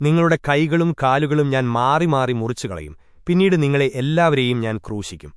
നിങ്ങളുടെ കൈകളും കാലുകളും ഞാൻ മാറി മാറി മുറിച്ചു കളയും പിന്നീട് നിങ്ങളെ എല്ലാവരെയും ഞാൻ ക്രൂശിക്കും.